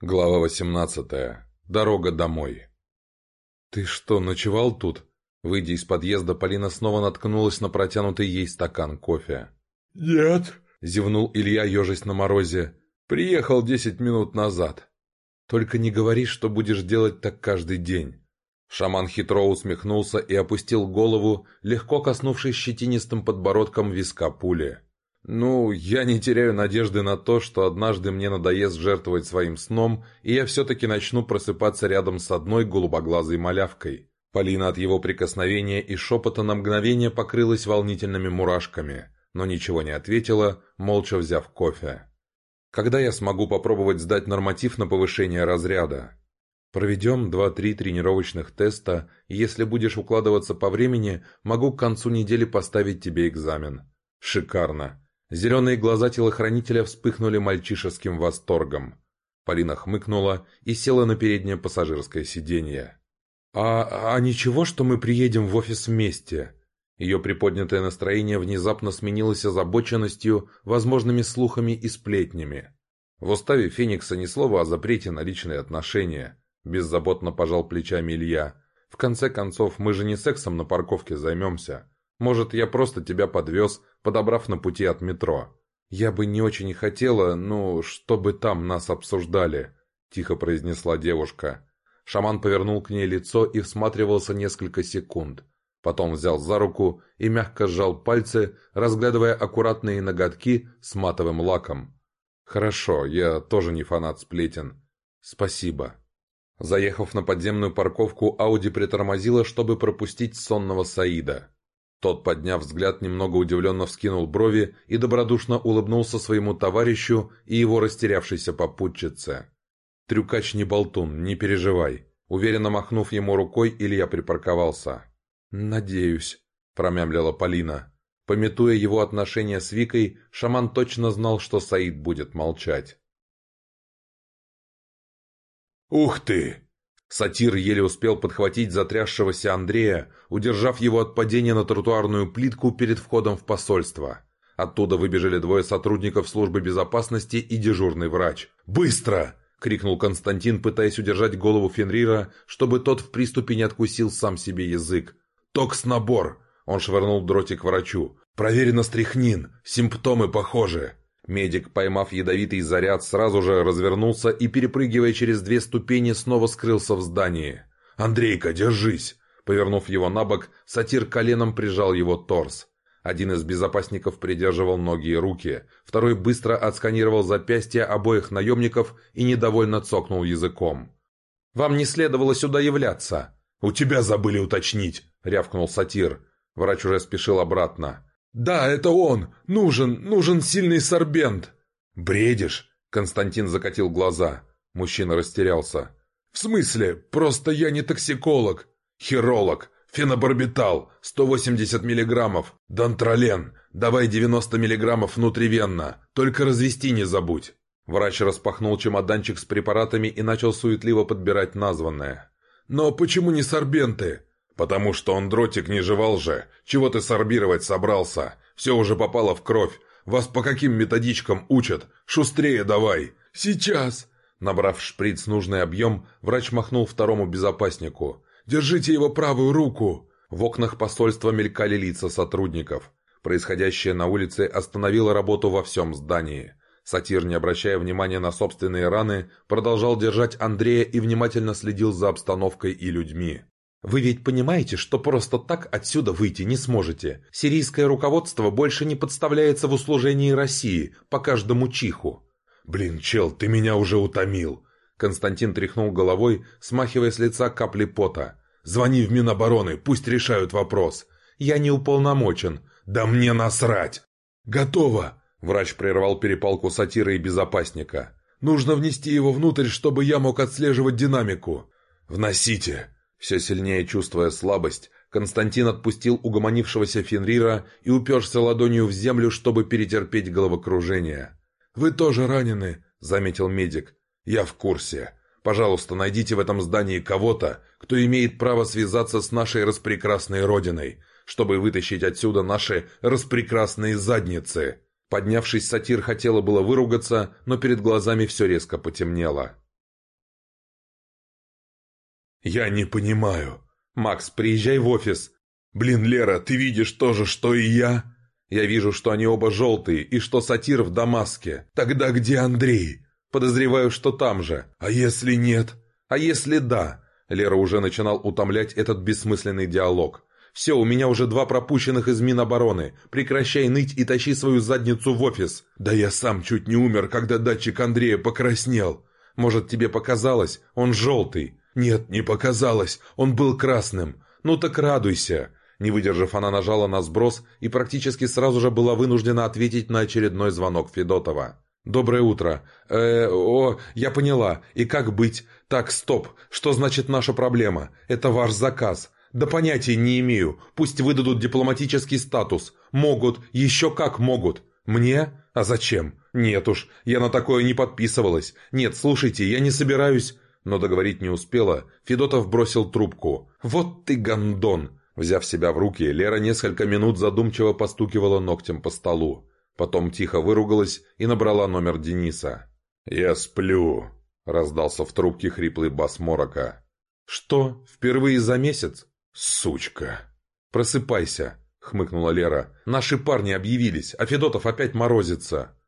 Глава 18. Дорога домой. «Ты что, ночевал тут?» Выйдя из подъезда, Полина снова наткнулась на протянутый ей стакан кофе. «Нет», — зевнул Илья, ежась на морозе. «Приехал десять минут назад. Только не говори, что будешь делать так каждый день». Шаман хитро усмехнулся и опустил голову, легко коснувшись щетинистым подбородком виска пули. «Ну, я не теряю надежды на то, что однажды мне надоест жертвовать своим сном, и я все-таки начну просыпаться рядом с одной голубоглазой малявкой». Полина от его прикосновения и шепота на мгновение покрылась волнительными мурашками, но ничего не ответила, молча взяв кофе. «Когда я смогу попробовать сдать норматив на повышение разряда?» «Проведем два-три тренировочных теста, и если будешь укладываться по времени, могу к концу недели поставить тебе экзамен». «Шикарно!» Зеленые глаза телохранителя вспыхнули мальчишеским восторгом. Полина хмыкнула и села на переднее пассажирское сиденье. «А, а ничего, что мы приедем в офис вместе?» Ее приподнятое настроение внезапно сменилось озабоченностью, возможными слухами и сплетнями. В уставе Феникса ни слова о запрете на личные отношения. Беззаботно пожал плечами Илья. «В конце концов, мы же не сексом на парковке займемся. Может, я просто тебя подвез, подобрав на пути от метро. Я бы не очень хотела, ну, чтобы там нас обсуждали», — тихо произнесла девушка. Шаман повернул к ней лицо и всматривался несколько секунд. Потом взял за руку и мягко сжал пальцы, разглядывая аккуратные ноготки с матовым лаком. «Хорошо, я тоже не фанат сплетен. Спасибо». Заехав на подземную парковку, Ауди притормозила, чтобы пропустить сонного Саида. Тот, подняв взгляд, немного удивленно вскинул брови и добродушно улыбнулся своему товарищу и его растерявшейся попутчице. «Трюкач не болтун, не переживай». Уверенно махнув ему рукой, Илья припарковался. «Надеюсь», — промямлила Полина. Пометуя его отношения с Викой, шаман точно знал, что Саид будет молчать. «Ух ты!» Сатир еле успел подхватить затрясшегося Андрея, удержав его от падения на тротуарную плитку перед входом в посольство. Оттуда выбежали двое сотрудников службы безопасности и дежурный врач. «Быстро!» — крикнул Константин, пытаясь удержать голову Фенрира, чтобы тот в приступе не откусил сам себе язык. «Токс-набор!» — он швырнул дротик врачу. «Проверено стряхнин! Симптомы похожи!» Медик, поймав ядовитый заряд, сразу же развернулся и, перепрыгивая через две ступени, снова скрылся в здании. «Андрейка, держись!» Повернув его на бок, сатир коленом прижал его торс. Один из безопасников придерживал ноги и руки, второй быстро отсканировал запястья обоих наемников и недовольно цокнул языком. «Вам не следовало сюда являться!» «У тебя забыли уточнить!» — рявкнул сатир. Врач уже спешил обратно. «Да, это он! Нужен, нужен сильный сорбент!» «Бредишь?» — Константин закатил глаза. Мужчина растерялся. «В смысле? Просто я не токсиколог. Хиролог. Фенобарбитал. 180 миллиграммов. Дантролен. Давай 90 миллиграммов внутривенно. Только развести не забудь». Врач распахнул чемоданчик с препаратами и начал суетливо подбирать названное. «Но почему не сорбенты?» «Потому что он дротик не жевал же. Чего ты сорбировать собрался? Все уже попало в кровь. Вас по каким методичкам учат? Шустрее давай!» «Сейчас!» Набрав шприц нужный объем, врач махнул второму безопаснику. «Держите его правую руку!» В окнах посольства мелькали лица сотрудников. Происходящее на улице остановило работу во всем здании. Сатир, не обращая внимания на собственные раны, продолжал держать Андрея и внимательно следил за обстановкой и людьми. Вы ведь понимаете, что просто так отсюда выйти не сможете. Сирийское руководство больше не подставляется в услужении России по каждому чиху. Блин, чел, ты меня уже утомил. Константин тряхнул головой, смахивая с лица капли пота. Звони в Минобороны, пусть решают вопрос. Я не уполномочен. Да мне насрать. Готово. Врач прервал перепалку сатира и безопасника. Нужно внести его внутрь, чтобы я мог отслеживать динамику. Вносите. Все сильнее чувствуя слабость, Константин отпустил угомонившегося Фенрира и уперся ладонью в землю, чтобы перетерпеть головокружение. «Вы тоже ранены», — заметил медик. «Я в курсе. Пожалуйста, найдите в этом здании кого-то, кто имеет право связаться с нашей распрекрасной родиной, чтобы вытащить отсюда наши распрекрасные задницы». Поднявшись, сатир хотела было выругаться, но перед глазами все резко потемнело. «Я не понимаю». «Макс, приезжай в офис». «Блин, Лера, ты видишь то же, что и я?» «Я вижу, что они оба желтые, и что сатир в Дамаске». «Тогда где Андрей?» «Подозреваю, что там же». «А если нет?» «А если да?» Лера уже начинал утомлять этот бессмысленный диалог. «Все, у меня уже два пропущенных из Минобороны. Прекращай ныть и тащи свою задницу в офис». «Да я сам чуть не умер, когда датчик Андрея покраснел». «Может, тебе показалось? Он желтый». «Нет, не показалось. Он был красным». «Ну так радуйся». Не выдержав, она нажала на сброс и практически сразу же была вынуждена ответить на очередной звонок Федотова. «Доброе утро. Э, о, я поняла. И как быть? Так, стоп. Что значит наша проблема? Это ваш заказ. Да понятия не имею. Пусть выдадут дипломатический статус. Могут. Еще как могут. Мне? А зачем? Нет уж. Я на такое не подписывалась. Нет, слушайте, я не собираюсь...» Но договорить не успела. Федотов бросил трубку. «Вот ты гондон!» Взяв себя в руки, Лера несколько минут задумчиво постукивала ногтем по столу. Потом тихо выругалась и набрала номер Дениса. «Я сплю», — раздался в трубке хриплый бас Морока. «Что, впервые за месяц?» «Сучка!» «Просыпайся», — хмыкнула Лера. «Наши парни объявились, а Федотов опять морозится».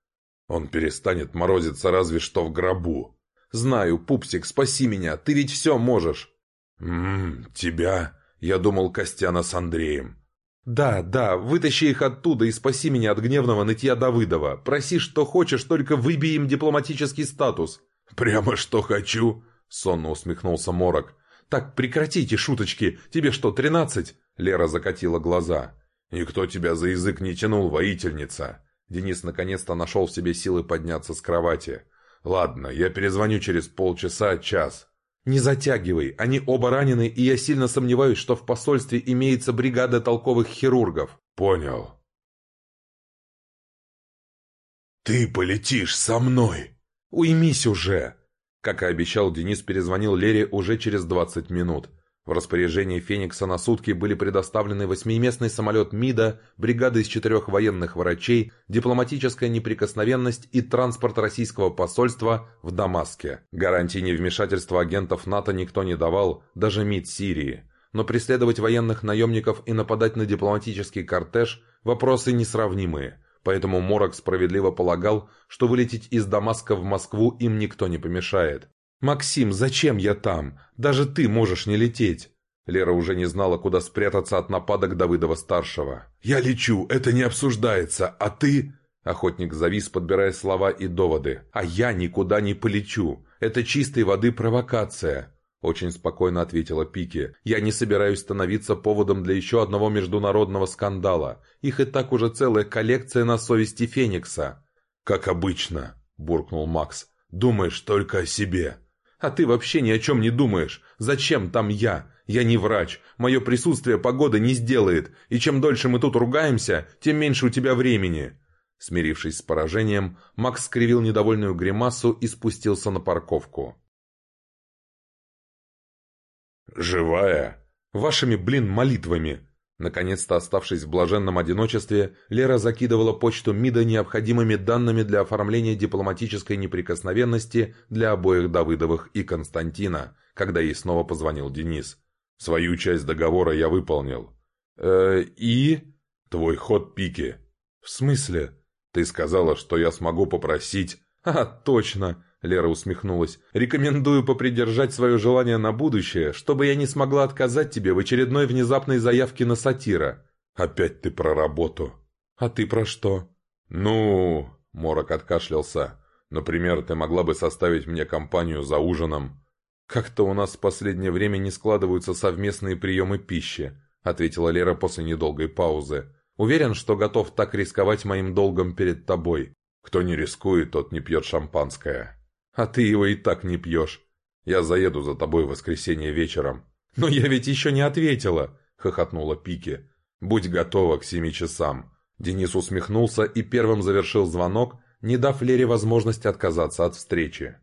«Он перестанет морозиться разве что в гробу». «Знаю, пупсик, спаси меня, ты ведь все можешь». «Ммм, тебя?» Я думал, Костяна с Андреем. «Да, да, вытащи их оттуда и спаси меня от гневного нытья Давыдова. Проси, что хочешь, только выбей им дипломатический статус». «Прямо что хочу», — сонно усмехнулся Морок. «Так, прекратите шуточки. Тебе что, тринадцать?» Лера закатила глаза. «Никто тебя за язык не тянул, воительница». Денис наконец-то нашел в себе силы подняться с кровати. «Ладно, я перезвоню через полчаса-час. «Не затягивай, они оба ранены, и я сильно сомневаюсь, что в посольстве имеется бригада толковых хирургов». «Понял». «Ты полетишь со мной!» «Уймись уже!» Как и обещал, Денис перезвонил Лере уже через 20 минут. В распоряжении «Феникса» на сутки были предоставлены восьмиместный самолет МИДа, бригада из четырех военных врачей, дипломатическая неприкосновенность и транспорт российского посольства в Дамаске. Гарантии невмешательства агентов НАТО никто не давал, даже МИД Сирии. Но преследовать военных наемников и нападать на дипломатический кортеж – вопросы несравнимые. Поэтому Морок справедливо полагал, что вылететь из Дамаска в Москву им никто не помешает. «Максим, зачем я там? Даже ты можешь не лететь!» Лера уже не знала, куда спрятаться от нападок Давыдова-старшего. «Я лечу, это не обсуждается, а ты...» Охотник завис, подбирая слова и доводы. «А я никуда не полечу. Это чистой воды провокация», — очень спокойно ответила Пики. «Я не собираюсь становиться поводом для еще одного международного скандала. Их и так уже целая коллекция на совести Феникса». «Как обычно», — буркнул Макс. «Думаешь только о себе». А ты вообще ни о чем не думаешь. Зачем там я? Я не врач. Мое присутствие погода не сделает. И чем дольше мы тут ругаемся, тем меньше у тебя времени». Смирившись с поражением, Макс скривил недовольную гримасу и спустился на парковку. «Живая?» «Вашими, блин, молитвами!» Наконец-то оставшись в блаженном одиночестве, Лера закидывала почту МИДа необходимыми данными для оформления дипломатической неприкосновенности для обоих Давыдовых и Константина, когда ей снова позвонил Денис. «Свою часть договора я выполнил». «Э, и?» «Твой ход пики». «В смысле?» «Ты сказала, что я смогу попросить...» «А, точно!» Лера усмехнулась. «Рекомендую попридержать свое желание на будущее, чтобы я не смогла отказать тебе в очередной внезапной заявке на сатира». «Опять ты про работу». «А ты про что?» «Ну...» — Морок откашлялся. «Например, ты могла бы составить мне компанию за ужином». «Как-то у нас в последнее время не складываются совместные приемы пищи», — ответила Лера после недолгой паузы. «Уверен, что готов так рисковать моим долгом перед тобой». «Кто не рискует, тот не пьет шампанское». А ты его и так не пьешь. Я заеду за тобой в воскресенье вечером». «Но я ведь еще не ответила», — хохотнула Пики. «Будь готова к семи часам». Денис усмехнулся и первым завершил звонок, не дав Лере возможности отказаться от встречи.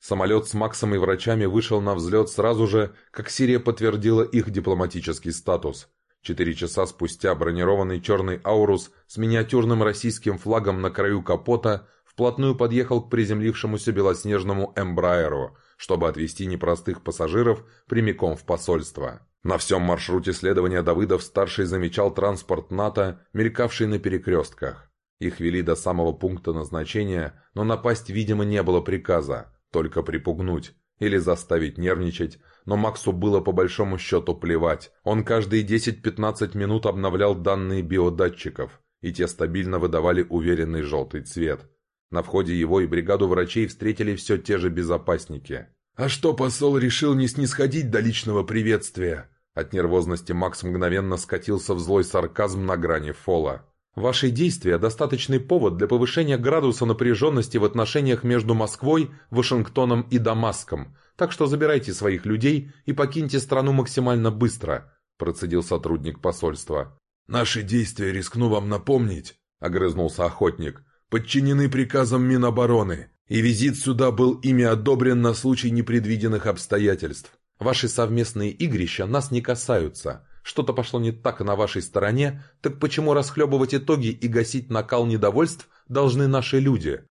Самолет с Максом и врачами вышел на взлет сразу же, как Сирия подтвердила их дипломатический статус. Четыре часа спустя бронированный черный «Аурус» с миниатюрным российским флагом на краю капота вплотную подъехал к приземлившемуся белоснежному «Эмбраеру», чтобы отвезти непростых пассажиров прямиком в посольство. На всем маршруте следования Давыдов-старший замечал транспорт НАТО, мелькавший на перекрестках. Их вели до самого пункта назначения, но напасть, видимо, не было приказа, только припугнуть или заставить нервничать, но Максу было по большому счету плевать. Он каждые 10-15 минут обновлял данные биодатчиков, и те стабильно выдавали уверенный желтый цвет. На входе его и бригаду врачей встретили все те же безопасники. «А что посол решил не снисходить до личного приветствия?» От нервозности Макс мгновенно скатился в злой сарказм на грани фола. «Ваши действия – достаточный повод для повышения градуса напряженности в отношениях между Москвой, Вашингтоном и Дамаском, так что забирайте своих людей и покиньте страну максимально быстро», – процедил сотрудник посольства. «Наши действия, рискну вам напомнить», – огрызнулся охотник, – «подчинены приказам Минобороны, и визит сюда был ими одобрен на случай непредвиденных обстоятельств. Ваши совместные игрища нас не касаются. Что-то пошло не так на вашей стороне, так почему расхлебывать итоги и гасить накал недовольств должны наши люди?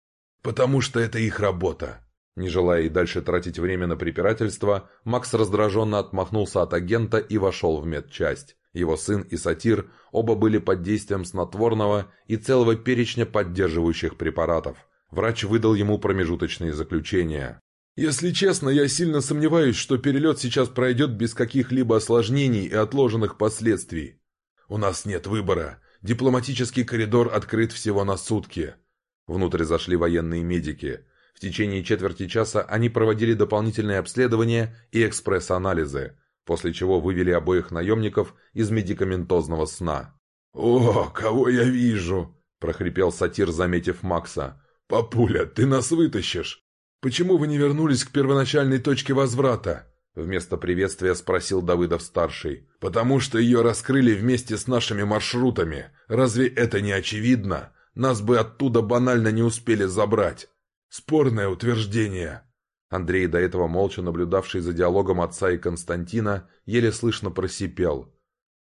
Потому что это их работа. Не желая и дальше тратить время на препирательство, Макс раздраженно отмахнулся от агента и вошел в медчасть. Его сын и сатир оба были под действием снотворного и целого перечня поддерживающих препаратов. Врач выдал ему промежуточные заключения. Если честно, я сильно сомневаюсь, что перелет сейчас пройдет без каких-либо осложнений и отложенных последствий. У нас нет выбора. Дипломатический коридор открыт всего на сутки. Внутрь зашли военные медики. В течение четверти часа они проводили дополнительные обследования и экспресс-анализы, после чего вывели обоих наемников из медикаментозного сна. «О, кого я вижу!» – прохрипел сатир, заметив Макса. «Папуля, ты нас вытащишь!» «Почему вы не вернулись к первоначальной точке возврата?» Вместо приветствия спросил Давыдов-старший. «Потому что ее раскрыли вместе с нашими маршрутами. Разве это не очевидно? Нас бы оттуда банально не успели забрать. Спорное утверждение». Андрей, до этого молча наблюдавший за диалогом отца и Константина, еле слышно просипел.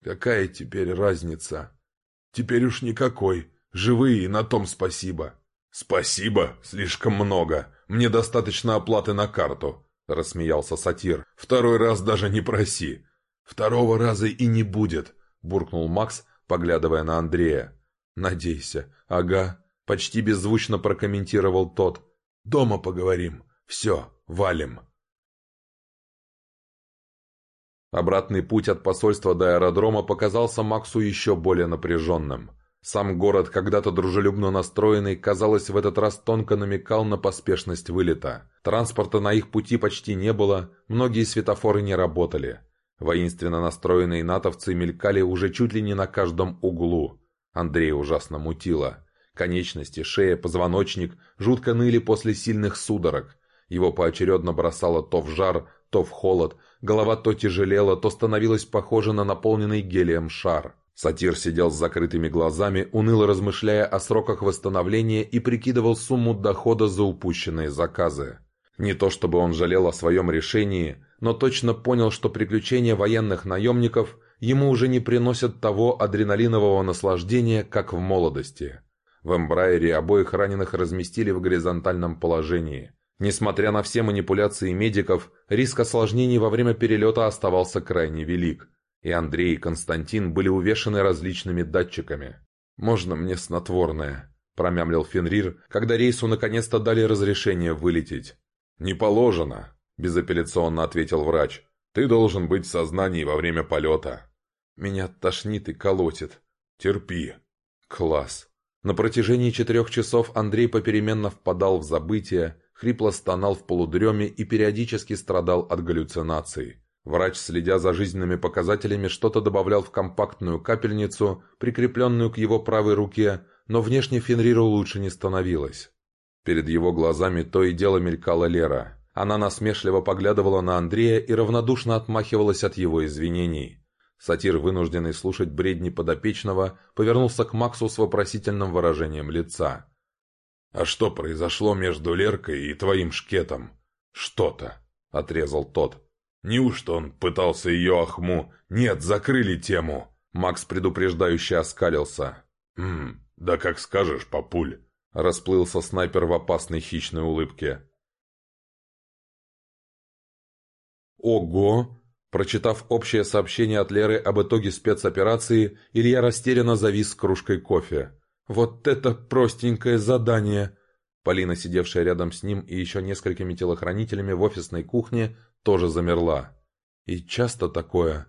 «Какая теперь разница?» «Теперь уж никакой. Живые, и на том спасибо». «Спасибо, слишком много. Мне достаточно оплаты на карту», — рассмеялся сатир. «Второй раз даже не проси». «Второго раза и не будет», — буркнул Макс, поглядывая на Андрея. «Надейся. Ага», — почти беззвучно прокомментировал тот. «Дома поговорим. Все, валим». Обратный путь от посольства до аэродрома показался Максу еще более напряженным. Сам город, когда-то дружелюбно настроенный, казалось, в этот раз тонко намекал на поспешность вылета. Транспорта на их пути почти не было, многие светофоры не работали. Воинственно настроенные натовцы мелькали уже чуть ли не на каждом углу. Андрей ужасно мутило. Конечности, шея, позвоночник жутко ныли после сильных судорог. Его поочередно бросало то в жар, то в холод, голова то тяжелела, то становилась похожа на наполненный гелием шар. Сатир сидел с закрытыми глазами, уныло размышляя о сроках восстановления и прикидывал сумму дохода за упущенные заказы. Не то чтобы он жалел о своем решении, но точно понял, что приключения военных наемников ему уже не приносят того адреналинового наслаждения, как в молодости. В эмбрайере обоих раненых разместили в горизонтальном положении. Несмотря на все манипуляции медиков, риск осложнений во время перелета оставался крайне велик – и Андрей и Константин были увешаны различными датчиками. «Можно мне снотворное?» – промямлил Фенрир, когда рейсу наконец-то дали разрешение вылететь. «Не положено», – безапелляционно ответил врач. «Ты должен быть в сознании во время полета». «Меня тошнит и колотит». «Терпи». «Класс». На протяжении четырех часов Андрей попеременно впадал в забытие, хрипло стонал в полудреме и периодически страдал от галлюцинаций. Врач, следя за жизненными показателями, что-то добавлял в компактную капельницу, прикрепленную к его правой руке, но внешне Фенриру лучше не становилось. Перед его глазами то и дело мелькала Лера. Она насмешливо поглядывала на Андрея и равнодушно отмахивалась от его извинений. Сатир, вынужденный слушать бредни подопечного, повернулся к Максу с вопросительным выражением лица. «А что произошло между Леркой и твоим шкетом?» «Что-то», — отрезал тот. Неужто он пытался ее охму? Нет, закрыли тему. Макс предупреждающе оскалился. «Хм, да как скажешь, папуль», — расплылся снайпер в опасной хищной улыбке. Ого! Прочитав общее сообщение от Леры об итоге спецоперации, Илья растерянно завис с кружкой кофе. «Вот это простенькое задание!» Полина, сидевшая рядом с ним и еще несколькими телохранителями в офисной кухне, тоже замерла. «И часто такое?»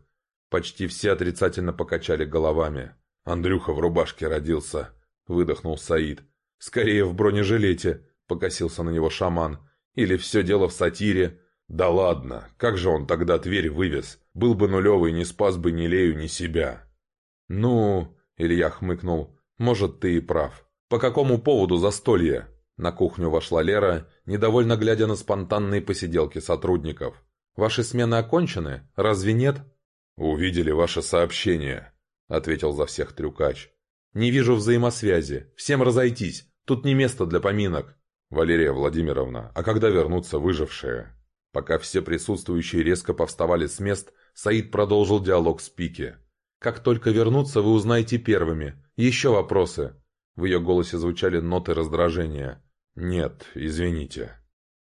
Почти все отрицательно покачали головами. «Андрюха в рубашке родился», — выдохнул Саид. «Скорее в бронежилете», — покосился на него шаман. «Или все дело в сатире». «Да ладно, как же он тогда Тверь вывез? Был бы нулевый, не спас бы ни Лею, ни себя». «Ну...» — Илья хмыкнул. «Может, ты и прав. По какому поводу застолье?» На кухню вошла Лера, недовольно глядя на спонтанные посиделки сотрудников. «Ваши смены окончены? Разве нет?» «Увидели ваше сообщение», — ответил за всех трюкач. «Не вижу взаимосвязи. Всем разойтись. Тут не место для поминок». «Валерия Владимировна, а когда вернутся выжившие?» Пока все присутствующие резко повставали с мест, Саид продолжил диалог с Пики. «Как только вернутся, вы узнаете первыми. Еще вопросы?» В ее голосе звучали ноты раздражения. «Нет, извините».